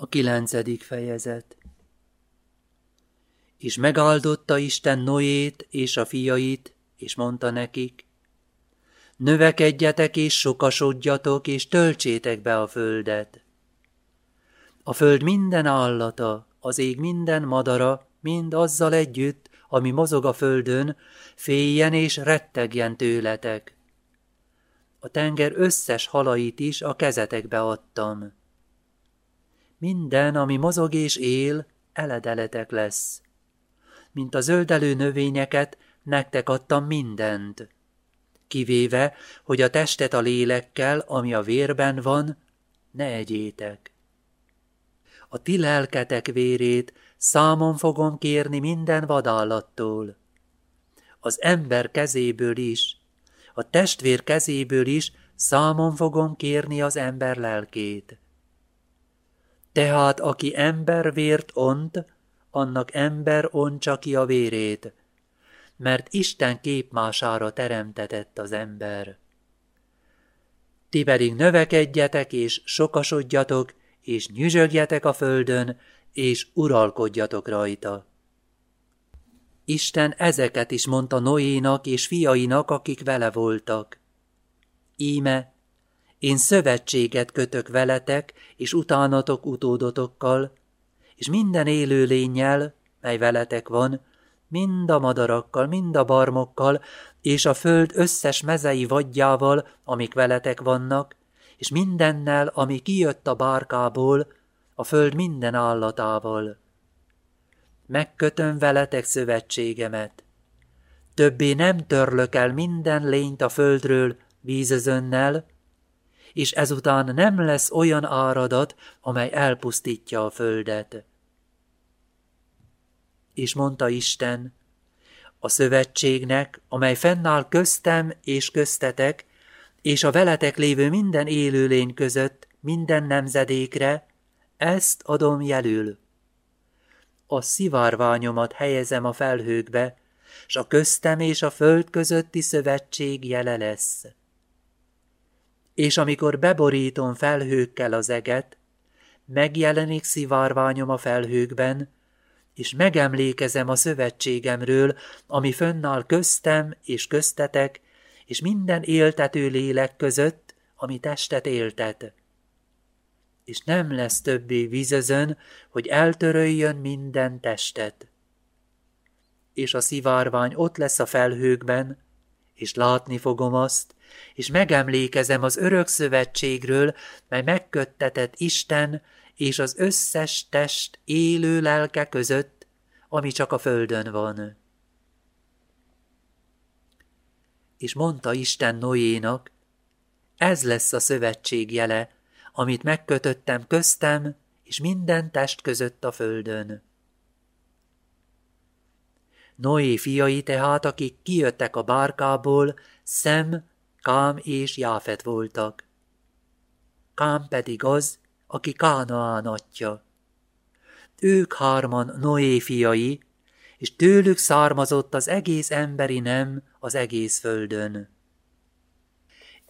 A kilencedik fejezet És megáldotta Isten Noét és a fiait, és mondta nekik, Növekedjetek és sokasodjatok, és töltsétek be a földet. A föld minden állata, az ég minden madara, mind azzal együtt, ami mozog a földön, féljen és rettegjen tőletek. A tenger összes halait is a kezetekbe adtam minden, ami mozog és él, eledeletek lesz. Mint a zöldelő növényeket, nektek adtam mindent. Kivéve, hogy a testet a lélekkel, ami a vérben van, ne egyétek. A ti lelketek vérét számon fogom kérni minden vadállattól. Az ember kezéből is, a testvér kezéből is számon fogom kérni az ember lelkét tehát aki embervért ont, annak ember ontsa ki a vérét, mert Isten képmására teremtetett az ember. Ti pedig növekedjetek és sokasodjatok, és nyüzsögjetek a földön, és uralkodjatok rajta. Isten ezeket is mondta Noénak és fiainak, akik vele voltak. Íme, én szövetséget kötök veletek, és utánatok utódotokkal, és minden élő lényel, mely veletek van, mind a madarakkal, mind a barmokkal, és a föld összes mezei vadjával, amik veletek vannak, és mindennel, ami kijött a bárkából, a föld minden állatával. Megkötöm veletek szövetségemet. Többé nem törlök el minden lényt a földről vízözönnel, és ezután nem lesz olyan áradat, amely elpusztítja a földet. És mondta Isten, a szövetségnek, amely fennáll köztem és köztetek, és a veletek lévő minden élőlény között, minden nemzedékre, ezt adom jelül. A szivárványomat helyezem a felhőkbe, s a köztem és a föld közötti szövetség jele lesz amikor beborítom felhőkkel az eget, megjelenik szivárványom a felhőkben, és megemlékezem a szövetségemről, ami fönnáll köztem és köztetek, és minden éltető lélek között, ami testet éltet. És nem lesz többé vízözön, hogy eltöröljön minden testet. És a szivárvány ott lesz a felhőkben, és látni fogom azt, és megemlékezem az örök szövetségről, mely megköttetett Isten és az összes test élő lelke között, ami csak a földön van. És mondta Isten Noénak, ez lesz a szövetség jele, amit megkötöttem köztem és minden test között a földön. Noé fiai tehát, akik kijöttek a bárkából, Szem, Kám és Jáfet voltak. Kám pedig az, aki Kánaán atya. Ők hárman Noé fiai, és tőlük származott az egész emberi nem az egész földön.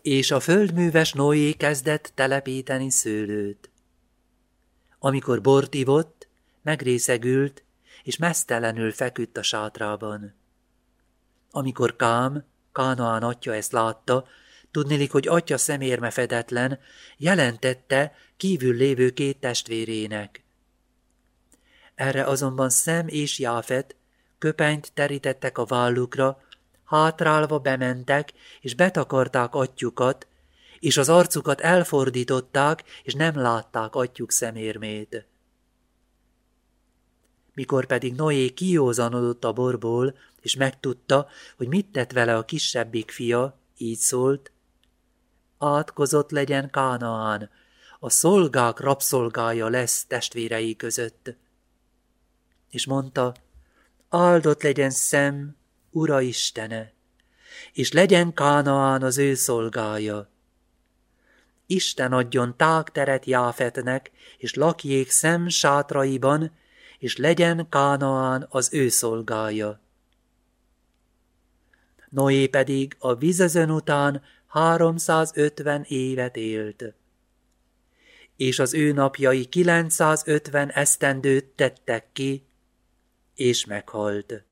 És a földműves Noé kezdett telepíteni szőlőt. Amikor bort ivott, megrészegült, és mesztelenül feküdt a sátrában. Amikor Kám, Kánaán atya ezt látta, tudnélik, hogy atya szemérme fedetlen, jelentette kívül lévő két testvérének. Erre azonban Szem és Jáfet köpenyt terítettek a vállukra, hátrálva bementek, és betakarták atyukat, és az arcukat elfordították, és nem látták atyuk szemérmét. Mikor pedig Noé kiózanodott a borból, és megtudta, hogy mit tett vele a kisebbik fia, így szólt, átkozott legyen Kánaán, a szolgák rabszolgája lesz testvérei között. És mondta, áldott legyen szem, Ura Istene, és legyen Kánaán az ő szolgája. Isten adjon tágteret Jáfetnek, és lakjék szem sátraiban, és legyen Kánaán az ő szolgája. Noé pedig a vizezön után 350 évet élt. és az ő napjai 950 esztendőt tettek ki, és meghalt.